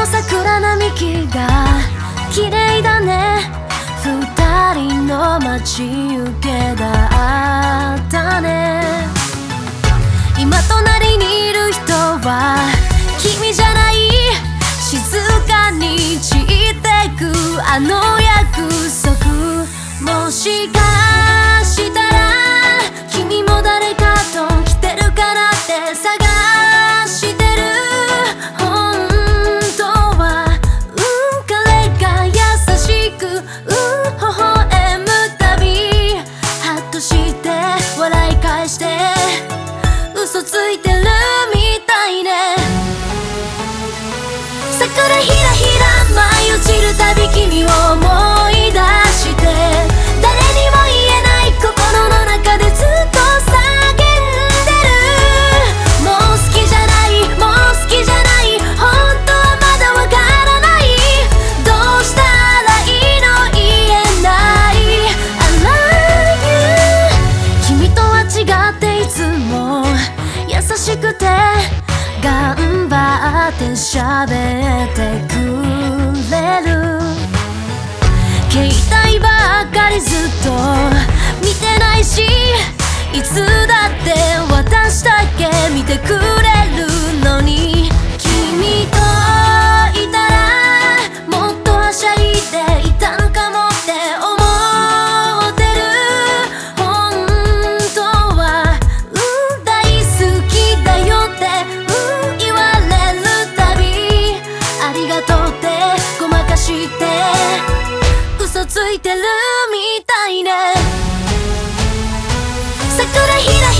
年も桜並木が綺麗だね。二人の待ち受けだったね。今隣にいる人は君じゃない。静かに散ってくあの約束。もしか桜ひらひら舞い落ちるたび君を思う喋ってくれる。携帯ばっかりずっと見てないしいつだって私だけ？見てくれる。がとってごまかして嘘ついてるみたいね。桜ひらひ